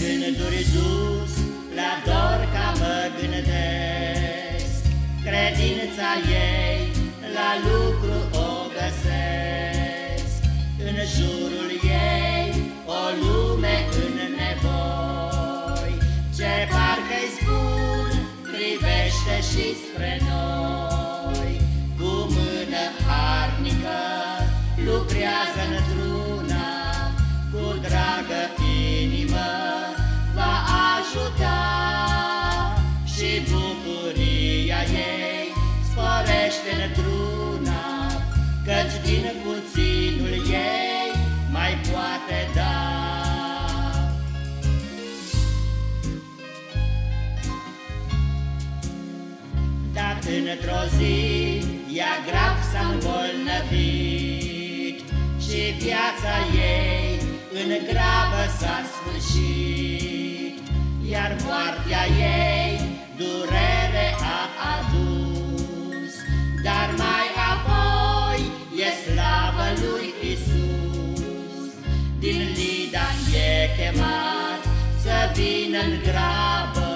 gânduri dus, la dor ca mă gândesc, Credința ei la lucru o găsesc, În jurul ei o lume în nevoi, Ce parcă-i spun, privește și spre noi, Cu mână harnică lucrează într-una, Cu dragă într-o zi ea grav s-a îmbolnăvit Și viața ei în grabă s-a sfârșit Iar moartea ei durere a adus Dar mai apoi e slavă lui Isus. Din Lida e chemat să vină în grabă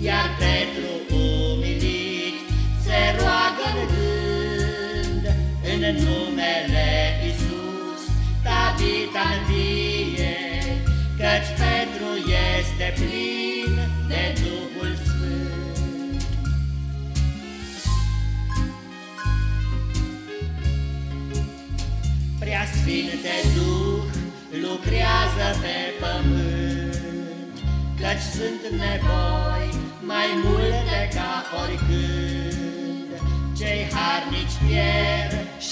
Iar În numele Isus, Tabita învie Căci Petru este plin de Duhul Sfânt Prea Sfinte Duh lucrează pe pământ, Căci sunt nevoi mai multe ca oricând. Cei harnici pierd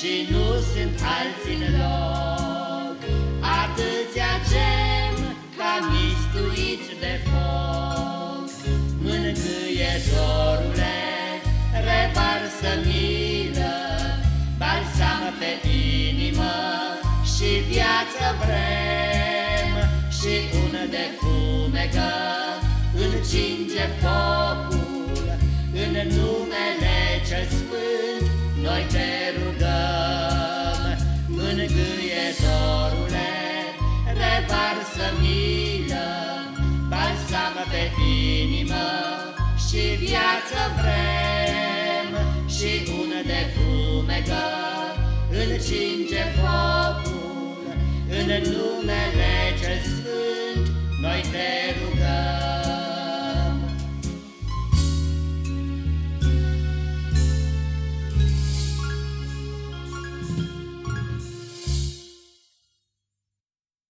și nu sunt alții în loc, Atâția gem ca mistuiți de foc. Mângâietorule, revarsă milă, Balsam pe inimă și viață vrem Și unde fumegă încinge focul În numele cel milă Balsam pe inimă și viață vrem. Și unde fumegă încinge focul În numele